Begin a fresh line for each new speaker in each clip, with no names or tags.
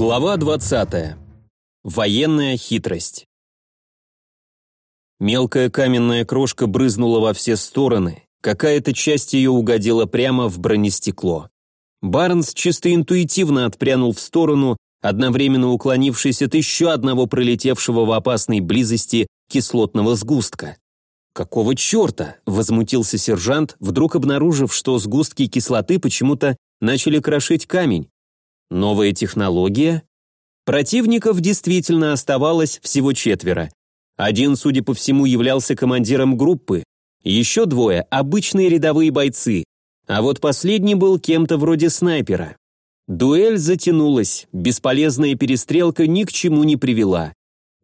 Глава 20. Военная хитрость. Мелкая каменная крошка брызнула во все стороны, какая-то часть ее угодила прямо в бронестекло. Барнс чисто интуитивно отпрянул в сторону, одновременно уклонившись от еще одного пролетевшего в опасной близости кислотного сгустка. «Какого черта?» – возмутился сержант, вдруг обнаружив, что сгустки кислоты почему-то начали крошить камень, Новая технология? Противников действительно оставалось всего четверо. Один, судя по всему, являлся командиром группы, еще двое – обычные рядовые бойцы, а вот последний был кем-то вроде снайпера. Дуэль затянулась, бесполезная перестрелка ни к чему не привела.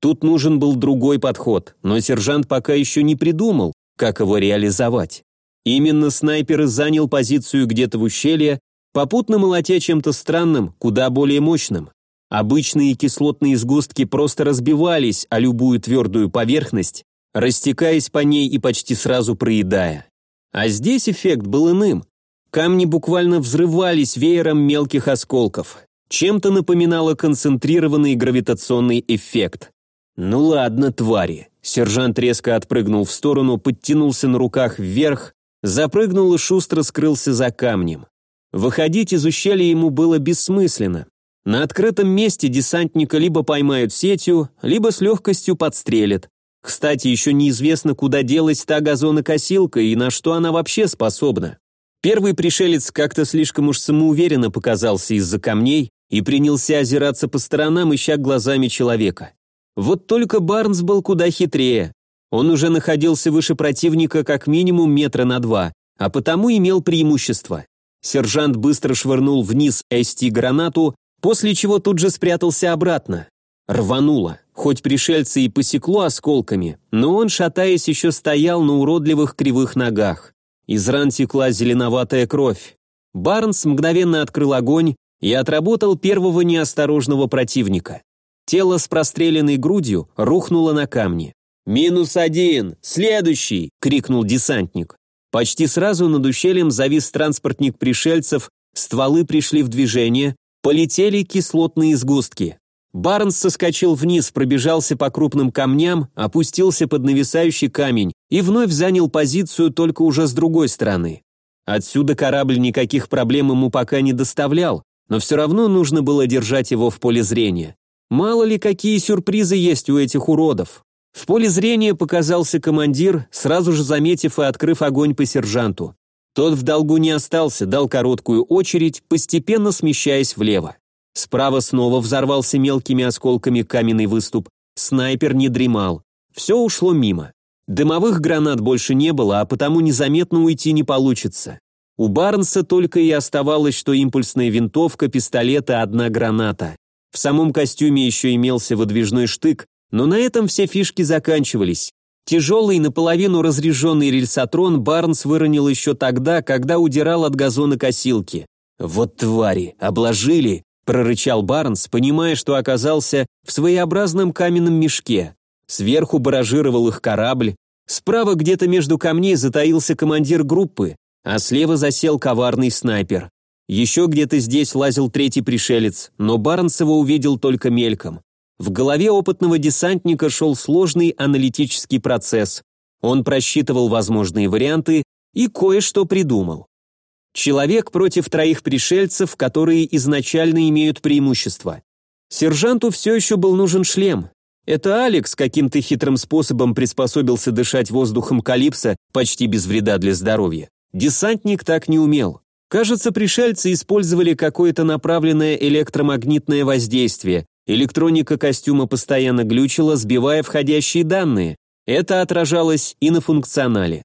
Тут нужен был другой подход, но сержант пока еще не придумал, как его реализовать. Именно снайпер занял позицию где-то в ущелье, попутно молотя чем-то странным, куда более мощным. Обычные кислотные сгустки просто разбивались о любую твердую поверхность, растекаясь по ней и почти сразу проедая. А здесь эффект был иным. Камни буквально взрывались веером мелких осколков. Чем-то напоминало концентрированный гравитационный эффект. «Ну ладно, твари». Сержант резко отпрыгнул в сторону, подтянулся на руках вверх, запрыгнул и шустро скрылся за камнем. Выходить из ущелья ему было бессмысленно. На открытом месте десантника либо поймают сетью, либо с легкостью подстрелят. Кстати, еще неизвестно, куда делась та газонокосилка и на что она вообще способна. Первый пришелец как-то слишком уж самоуверенно показался из-за камней и принялся озираться по сторонам, ища глазами человека. Вот только Барнс был куда хитрее. Он уже находился выше противника как минимум метра на два, а потому имел преимущество. Сержант быстро швырнул вниз ST-гранату, после чего тут же спрятался обратно. Рвануло. Хоть пришельца и посекло осколками, но он, шатаясь, еще стоял на уродливых кривых ногах. Из ран текла зеленоватая кровь. Барнс мгновенно открыл огонь и отработал первого неосторожного противника. Тело с простреленной грудью рухнуло на камни. «Минус один! Следующий!» — крикнул десантник. Почти сразу над ущельем завис транспортник пришельцев, стволы пришли в движение, полетели кислотные сгустки. Барнс соскочил вниз, пробежался по крупным камням, опустился под нависающий камень и вновь занял позицию только уже с другой стороны. Отсюда корабль никаких проблем ему пока не доставлял, но все равно нужно было держать его в поле зрения. Мало ли какие сюрпризы есть у этих уродов. В поле зрения показался командир, сразу же заметив и открыв огонь по сержанту. Тот в долгу не остался, дал короткую очередь, постепенно смещаясь влево. Справа снова взорвался мелкими осколками каменный выступ. Снайпер не дремал. Все ушло мимо. Дымовых гранат больше не было, а потому незаметно уйти не получится. У Барнса только и оставалось, что импульсная винтовка, пистолет и одна граната. В самом костюме еще имелся выдвижной штык, но на этом все фишки заканчивались. Тяжелый, наполовину разряженный рельсотрон Барнс выронил еще тогда, когда удирал от газона косилки. «Вот твари, обложили!» – прорычал Барнс, понимая, что оказался в своеобразном каменном мешке. Сверху баражировал их корабль, справа где-то между камней затаился командир группы, а слева засел коварный снайпер. Еще где-то здесь лазил третий пришелец, но Барнс его увидел только мельком. В голове опытного десантника шел сложный аналитический процесс. Он просчитывал возможные варианты и кое-что придумал. Человек против троих пришельцев, которые изначально имеют преимущество. Сержанту все еще был нужен шлем. Это Алекс каким-то хитрым способом приспособился дышать воздухом Калипса почти без вреда для здоровья. Десантник так не умел. Кажется, пришельцы использовали какое-то направленное электромагнитное воздействие, Электроника костюма постоянно глючила, сбивая входящие данные. Это отражалось и на функционале.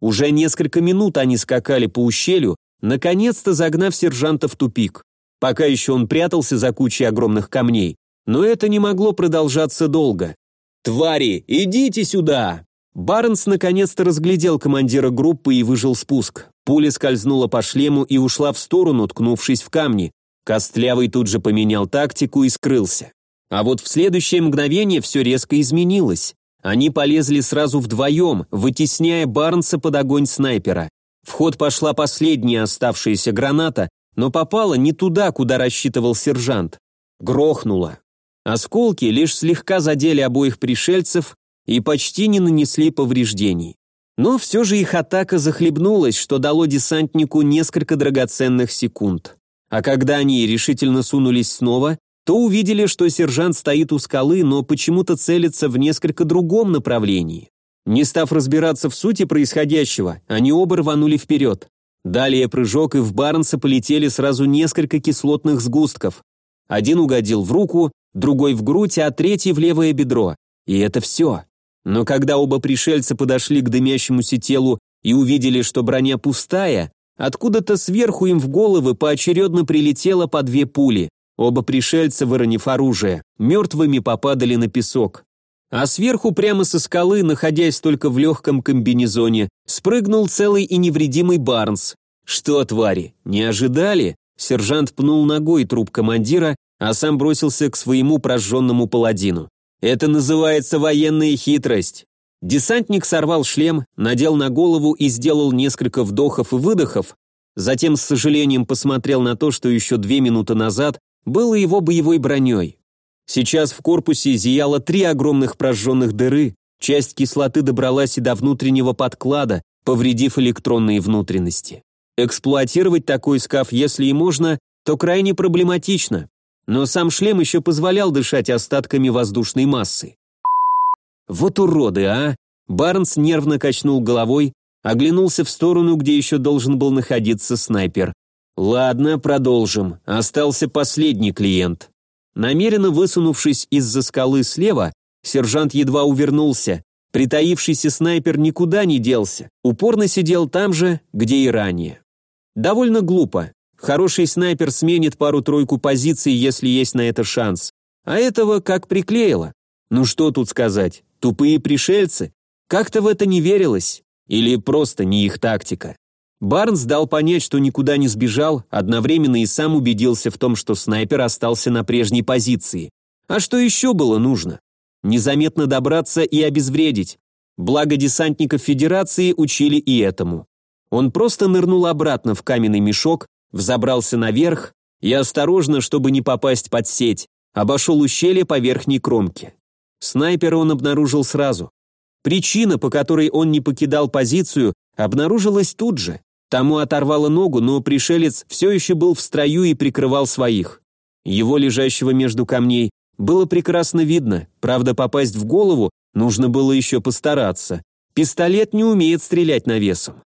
Уже несколько минут они скакали по ущелью, наконец-то загнав сержанта в тупик. Пока еще он прятался за кучей огромных камней. Но это не могло продолжаться долго. «Твари, идите сюда!» Барнс наконец-то разглядел командира группы и выжил спуск. Пуля скользнула по шлему и ушла в сторону, ткнувшись в камни. Костлявый тут же поменял тактику и скрылся. А вот в следующее мгновение все резко изменилось. Они полезли сразу вдвоем, вытесняя Барнса под огонь снайпера. В ход пошла последняя оставшаяся граната, но попала не туда, куда рассчитывал сержант. Грохнуло. Осколки лишь слегка задели обоих пришельцев и почти не нанесли повреждений. Но все же их атака захлебнулась, что дало десантнику несколько драгоценных секунд. А когда они решительно сунулись снова, то увидели, что сержант стоит у скалы, но почему-то целится в несколько другом направлении. Не став разбираться в сути происходящего, они оба рванули вперед. Далее прыжок, и в Барнса полетели сразу несколько кислотных сгустков. Один угодил в руку, другой в грудь, а третий в левое бедро. И это все. Но когда оба пришельца подошли к дымящемуся телу и увидели, что броня пустая, откуда-то сверху им в головы поочередно прилетело по две пули. Оба пришельца, выронив оружие, мертвыми попадали на песок. А сверху прямо со скалы, находясь только в легком комбинезоне, спрыгнул целый и невредимый Барнс. «Что, твари, не ожидали?» Сержант пнул ногой труп командира, а сам бросился к своему прожженному паладину. «Это называется военная хитрость». Десантник сорвал шлем, надел на голову и сделал несколько вдохов и выдохов, затем с сожалением посмотрел на то, что еще две минуты назад было его боевой броней. Сейчас в корпусе зияло три огромных прожженных дыры, часть кислоты добралась и до внутреннего подклада, повредив электронные внутренности. Эксплуатировать такой скаф, если и можно, то крайне проблематично, но сам шлем еще позволял дышать остатками воздушной массы. Вот уроды, а! Барнс нервно качнул головой, оглянулся в сторону, где еще должен был находиться снайпер. Ладно, продолжим. Остался последний клиент. Намеренно высунувшись из-за скалы слева, сержант едва увернулся. Притаившийся снайпер никуда не делся, упорно сидел там же, где и ранее. Довольно глупо. Хороший снайпер сменит пару-тройку позиций, если есть на это шанс. А этого как приклеило. Ну что тут сказать, тупые пришельцы? Как-то в это не верилось. Или просто не их тактика. Барнс дал понять, что никуда не сбежал, одновременно и сам убедился в том, что снайпер остался на прежней позиции. А что еще было нужно? Незаметно добраться и обезвредить. Благо десантников Федерации учили и этому. Он просто нырнул обратно в каменный мешок, взобрался наверх и осторожно, чтобы не попасть под сеть, обошел ущелье по верхней кромке. Снайпера он обнаружил сразу. Причина, по которой он не покидал позицию, обнаружилась тут же. Тому оторвало ногу, но пришелец все еще был в строю и прикрывал своих. Его, лежащего между камней, было прекрасно видно, правда, попасть в голову нужно было еще постараться. Пистолет не умеет стрелять навесом.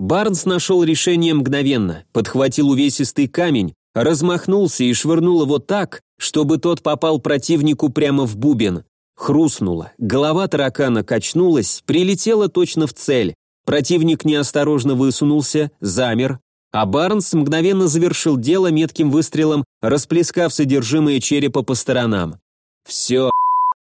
Барнс нашел решение мгновенно, подхватил увесистый камень, размахнулся и швырнул его так, чтобы тот попал противнику прямо в бубен. Хрустнуло, голова таракана качнулась, прилетела точно в цель. Противник неосторожно высунулся, замер, а Барнс мгновенно завершил дело метким выстрелом, расплескав содержимое черепа по сторонам. «Все,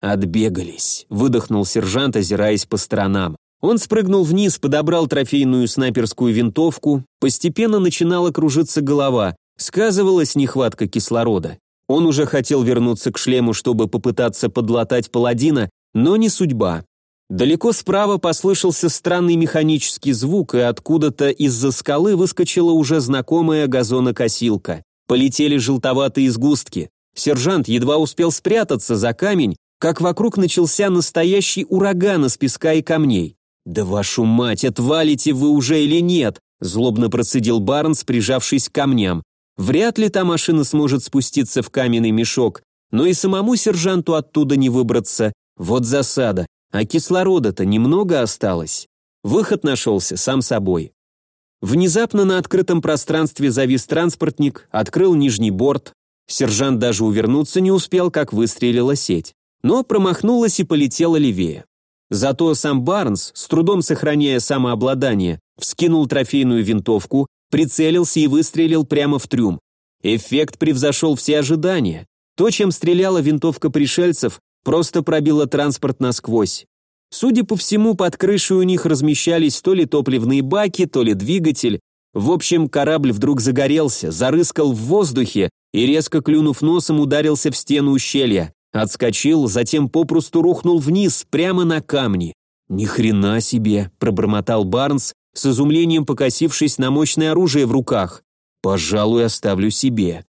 отбегались», — выдохнул сержант, озираясь по сторонам. Он спрыгнул вниз, подобрал трофейную снайперскую винтовку, постепенно начинала кружиться голова, сказывалась нехватка кислорода. Он уже хотел вернуться к шлему, чтобы попытаться подлатать паладина, но не судьба. Далеко справа послышался странный механический звук, и откуда-то из-за скалы выскочила уже знакомая газонокосилка. Полетели желтоватые сгустки. Сержант едва успел спрятаться за камень, как вокруг начался настоящий ураган из песка и камней. «Да вашу мать, отвалите вы уже или нет?» злобно процедил Барнс, прижавшись к камням. Вряд ли та машина сможет спуститься в каменный мешок, но и самому сержанту оттуда не выбраться. Вот засада. А кислорода-то немного осталось. Выход нашелся сам собой. Внезапно на открытом пространстве завис транспортник, открыл нижний борт. Сержант даже увернуться не успел, как выстрелила сеть. Но промахнулась и полетела левее. Зато сам Барнс, с трудом сохраняя самообладание, вскинул трофейную винтовку, прицелился и выстрелил прямо в трюм. Эффект превзошел все ожидания. То, чем стреляла винтовка пришельцев, просто пробило транспорт насквозь. Судя по всему, под крышей у них размещались то ли топливные баки, то ли двигатель. В общем, корабль вдруг загорелся, зарыскал в воздухе и, резко клюнув носом, ударился в стену ущелья. Отскочил, затем попросту рухнул вниз, прямо на камни. «Ни хрена себе!» – пробормотал Барнс, с изумлением покосившись на мощное оружие в руках. «Пожалуй, оставлю себе».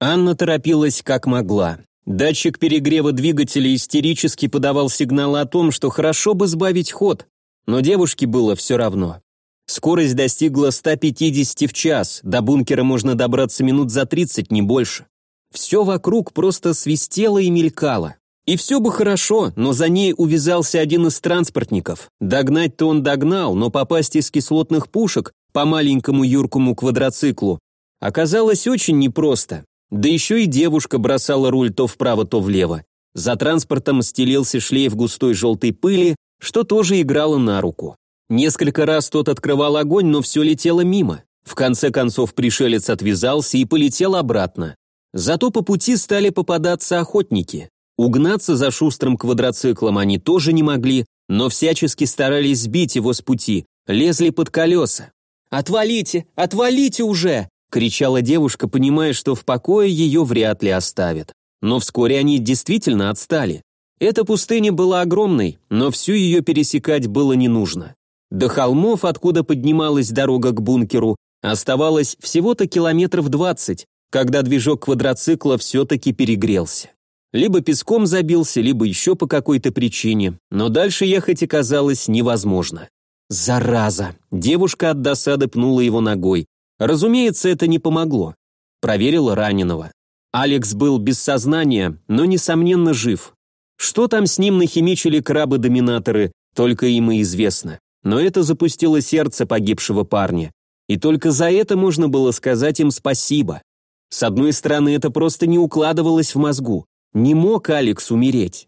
Анна торопилась как могла. Датчик перегрева двигателя истерически подавал сигналы о том, что хорошо бы сбавить ход, но девушке было все равно. Скорость достигла 150 в час, до бункера можно добраться минут за 30, не больше. Все вокруг просто свистело и мелькало. И все бы хорошо, но за ней увязался один из транспортников. Догнать-то он догнал, но попасть из кислотных пушек по маленькому юркому квадроциклу оказалось очень непросто. Да еще и девушка бросала руль то вправо, то влево. За транспортом стелился шлейф густой желтой пыли, что тоже играло на руку. Несколько раз тот открывал огонь, но все летело мимо. В конце концов пришелец отвязался и полетел обратно. Зато по пути стали попадаться охотники. Угнаться за шустрым квадроциклом они тоже не могли, но всячески старались сбить его с пути, лезли под колеса. «Отвалите! Отвалите уже!» – кричала девушка, понимая, что в покое ее вряд ли оставят. Но вскоре они действительно отстали. Эта пустыня была огромной, но всю ее пересекать было не нужно. До холмов, откуда поднималась дорога к бункеру, оставалось всего-то километров двадцать, когда движок квадроцикла все-таки перегрелся. Либо песком забился, либо еще по какой-то причине, но дальше ехать оказалось невозможно. Зараза! Девушка от досады пнула его ногой. Разумеется, это не помогло. Проверила раненого. Алекс был без сознания, но, несомненно, жив. Что там с ним нахимичили крабы-доминаторы, только им и известно. Но это запустило сердце погибшего парня. И только за это можно было сказать им спасибо. С одной стороны, это просто не укладывалось в мозгу. Не мог Алекс умереть.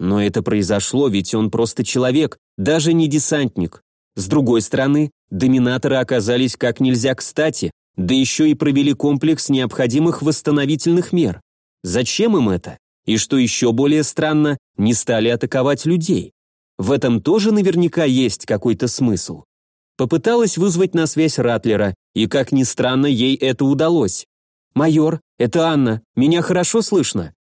Но это произошло, ведь он просто человек, даже не десантник. С другой стороны, доминаторы оказались как нельзя кстати, да еще и провели комплекс необходимых восстановительных мер. Зачем им это? И что еще более странно, не стали атаковать людей. В этом тоже наверняка есть какой-то смысл. Попыталась вызвать на связь Ратлера, и, как ни странно, ей это удалось. «Майор, это Анна, меня хорошо слышно?»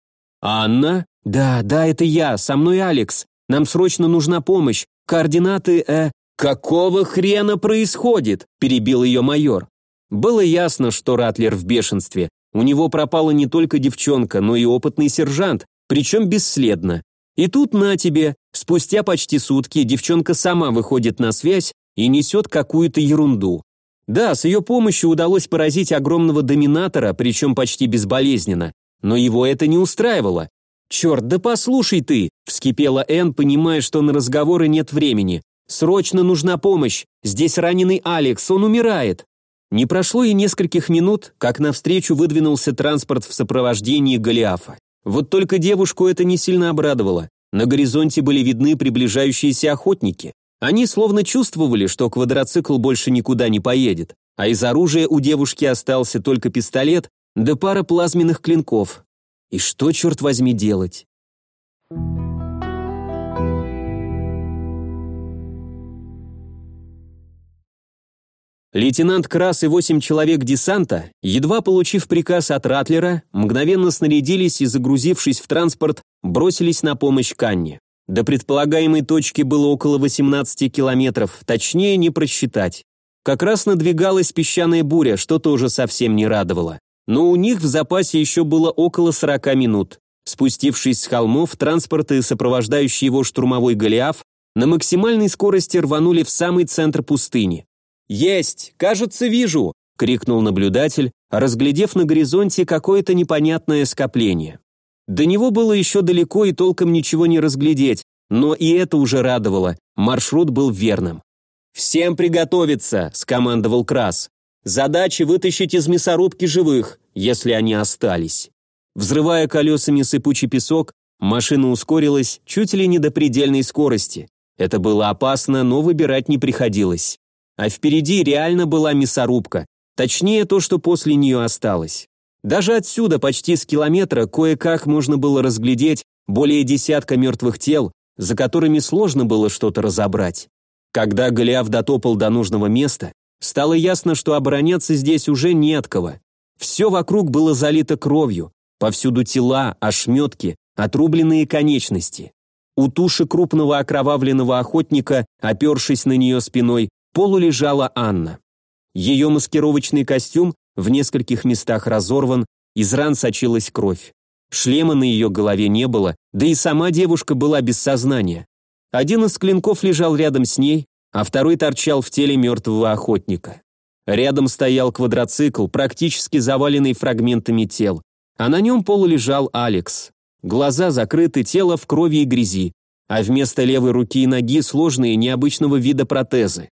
«Анна?» «Да, да, это я, со мной Алекс. Нам срочно нужна помощь. Координаты, э...» «Какого хрена происходит?» – перебил ее майор. Было ясно, что Ратлер в бешенстве. У него пропала не только девчонка, но и опытный сержант, причем бесследно. И тут на тебе, спустя почти сутки девчонка сама выходит на связь и несет какую-то ерунду. Да, с ее помощью удалось поразить огромного доминатора, причем почти безболезненно, но его это не устраивало. «Черт, да послушай ты!» – вскипела Энн, понимая, что на разговоры нет времени. «Срочно нужна помощь! Здесь раненый Алекс, он умирает!» Не прошло и нескольких минут, как навстречу выдвинулся транспорт в сопровождении Голиафа. Вот только девушку это не сильно обрадовало. На горизонте были видны приближающиеся охотники. Они словно чувствовали, что квадроцикл больше никуда не поедет, а из оружия у девушки остался только пистолет да пара плазменных клинков. И что, черт возьми, делать? Лейтенант Крас и восемь человек десанта, едва получив приказ от Ратлера, мгновенно снарядились и, загрузившись в транспорт, бросились на помощь Канне. До предполагаемой точки было около 18 километров, точнее не просчитать. Как раз надвигалась песчаная буря, что тоже совсем не радовало но у них в запасе еще было около 40 минут. Спустившись с холмов, транспорт и сопровождающий его штурмовой Голиаф на максимальной скорости рванули в самый центр пустыни. «Есть! Кажется, вижу!» — крикнул наблюдатель, разглядев на горизонте какое-то непонятное скопление. До него было еще далеко и толком ничего не разглядеть, но и это уже радовало, маршрут был верным. «Всем приготовиться!» — скомандовал Крас. Задача вытащить из мясорубки живых, если они остались. Взрывая колесами сыпучий песок, машина ускорилась чуть ли не до предельной скорости. Это было опасно, но выбирать не приходилось. А впереди реально была мясорубка, точнее то, что после нее осталось. Даже отсюда, почти с километра, кое-как можно было разглядеть более десятка мертвых тел, за которыми сложно было что-то разобрать. Когда Голиаф дотопал до нужного места, Стало ясно, что обороняться здесь уже не от кого. Все вокруг было залито кровью, повсюду тела, ошметки, отрубленные конечности. У туши крупного окровавленного охотника, опершись на нее спиной, полулежала Анна. Ее маскировочный костюм в нескольких местах разорван, из ран сочилась кровь. Шлема на ее голове не было, да и сама девушка была без сознания. Один из клинков лежал рядом с ней, а второй торчал в теле мертвого охотника. Рядом стоял квадроцикл, практически заваленный фрагментами тел, а на нем полулежал Алекс. Глаза закрыты, тело в крови и грязи, а вместо левой руки и ноги сложные необычного вида протезы.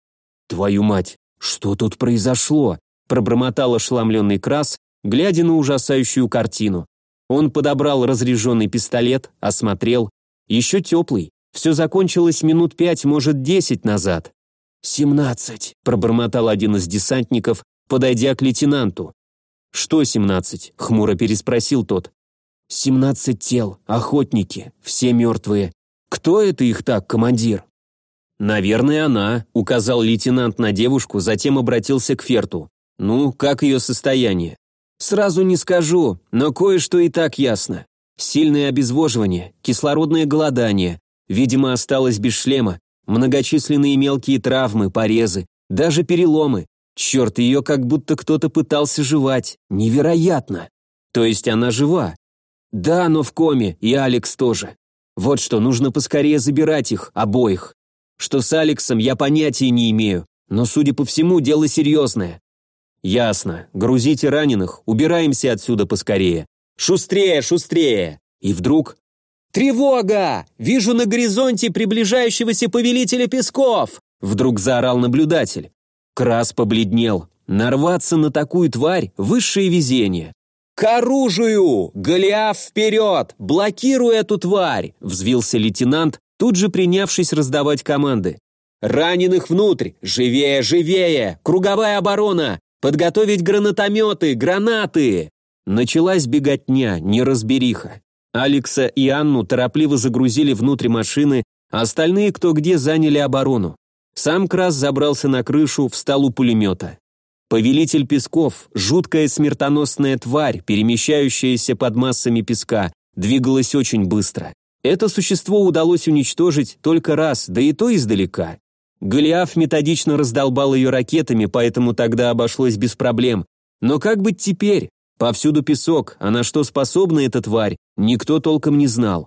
«Твою мать, что тут произошло?» пробормотал ошеломленный Крас, глядя на ужасающую картину. Он подобрал разряженный пистолет, осмотрел. Еще теплый. Все закончилось минут пять, может, десять назад. «Семнадцать», — пробормотал один из десантников, подойдя к лейтенанту. «Что семнадцать?» — хмуро переспросил тот. «Семнадцать тел, охотники, все мертвые. Кто это их так, командир?» «Наверное, она», — указал лейтенант на девушку, затем обратился к Ферту. «Ну, как ее состояние?» «Сразу не скажу, но кое-что и так ясно. Сильное обезвоживание, кислородное голодание, видимо, осталось без шлема, многочисленные мелкие травмы, порезы, даже переломы. Черт, ее как будто кто-то пытался жевать. Невероятно. То есть она жива? Да, но в коме, и Алекс тоже. Вот что, нужно поскорее забирать их, обоих. Что с Алексом, я понятия не имею, но, судя по всему, дело серьезное. Ясно. Грузите раненых, убираемся отсюда поскорее. Шустрее, шустрее. И вдруг... «Тревога! Вижу на горизонте приближающегося повелителя песков!» Вдруг заорал наблюдатель. Крас побледнел. Нарваться на такую тварь – высшее везение. «К оружию! Голиаф вперед! Блокируй эту тварь!» – взвился лейтенант, тут же принявшись раздавать команды. «Раненых внутрь! Живее, живее! Круговая оборона! Подготовить гранатометы, гранаты!» Началась беготня, неразбериха. Алекса и Анну торопливо загрузили внутрь машины, а остальные кто где заняли оборону. Сам Крас забрался на крышу, встал у пулемета. Повелитель песков, жуткая смертоносная тварь, перемещающаяся под массами песка, двигалась очень быстро. Это существо удалось уничтожить только раз, да и то издалека. Голиаф методично раздолбал ее ракетами, поэтому тогда обошлось без проблем. Но как быть теперь? Повсюду песок, а на что способна эта тварь, никто толком не знал.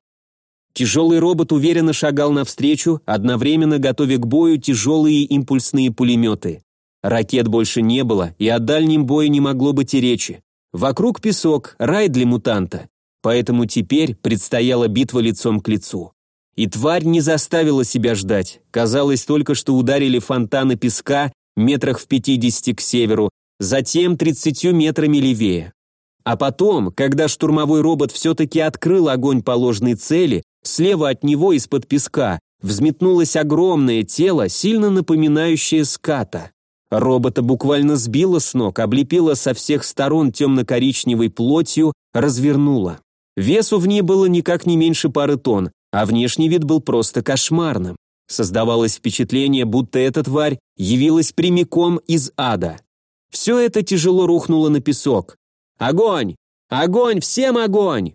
Тяжелый робот уверенно шагал навстречу, одновременно готовя к бою тяжелые импульсные пулеметы. Ракет больше не было, и о дальнем бою не могло быть и речи. Вокруг песок, рай для мутанта. Поэтому теперь предстояла битва лицом к лицу. И тварь не заставила себя ждать. Казалось только, что ударили фонтаны песка метрах в пятидесяти к северу, затем тридцатью метрами левее. А потом, когда штурмовой робот все-таки открыл огонь по ложной цели, слева от него из-под песка взметнулось огромное тело, сильно напоминающее ската. Робота буквально сбило с ног, облепило со всех сторон темно-коричневой плотью, развернуло. Весу в ней было никак не меньше пары тонн, а внешний вид был просто кошмарным. Создавалось впечатление, будто эта тварь явилась прямиком из ада. Все это тяжело рухнуло на песок. «Огонь! Огонь! Всем огонь!»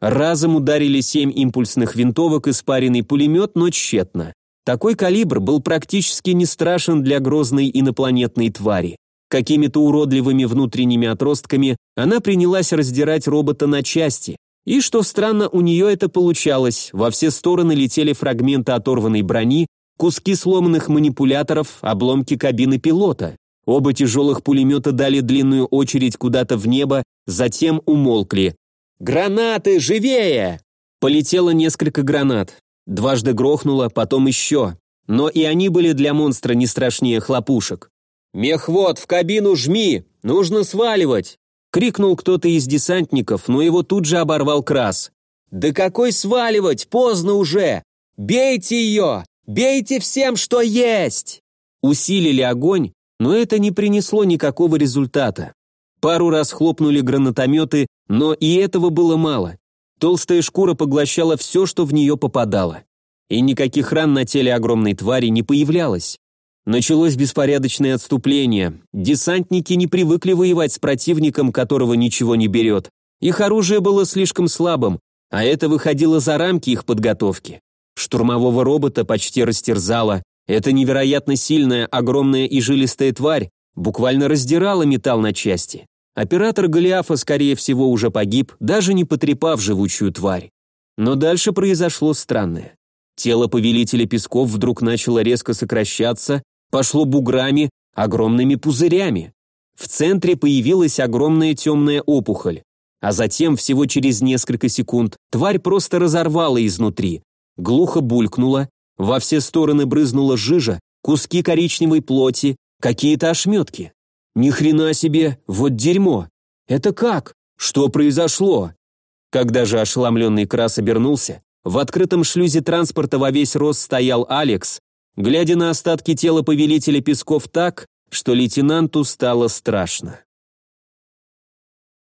Разом ударили семь импульсных винтовок и спаренный пулемет, но тщетно. Такой калибр был практически не страшен для грозной инопланетной твари. Какими-то уродливыми внутренними отростками она принялась раздирать робота на части, и, что странно, у нее это получалось. Во все стороны летели фрагменты оторванной брони, куски сломанных манипуляторов, обломки кабины пилота. Оба тяжелых пулемета дали длинную очередь куда-то в небо, затем умолкли. «Гранаты, живее!» Полетело несколько гранат. Дважды грохнуло, потом еще. Но и они были для монстра не страшнее хлопушек. «Мехвод, в кабину жми! Нужно сваливать!» Крикнул кто-то из десантников, но его тут же оборвал Крас. «Да какой сваливать? Поздно уже! Бейте ее! Бейте всем, что есть!» Усилили огонь, но это не принесло никакого результата. Пару раз хлопнули гранатометы, но и этого было мало. Толстая шкура поглощала все, что в нее попадало. И никаких ран на теле огромной твари не появлялось. Началось беспорядочное отступление. Десантники не привыкли воевать с противником, которого ничего не берет. Их оружие было слишком слабым, а это выходило за рамки их подготовки. Штурмового робота почти растерзало. Эта невероятно сильная, огромная и жилистая тварь буквально раздирала металл на части. Оператор Голиафа, скорее всего, уже погиб, даже не потрепав живучую тварь. Но дальше произошло странное. Тело повелителя песков вдруг начало резко сокращаться, пошло буграми, огромными пузырями. В центре появилась огромная темная опухоль. А затем, всего через несколько секунд, тварь просто разорвала изнутри. Глухо булькнула, во все стороны брызнула жижа, куски коричневой плоти, какие-то ошметки. Ни хрена себе, вот дерьмо. Это как? Что произошло? Когда же ошеломленный Крас обернулся, в открытом шлюзе транспорта во весь рост стоял Алекс, глядя на остатки тела повелителя песков так, что лейтенанту стало страшно.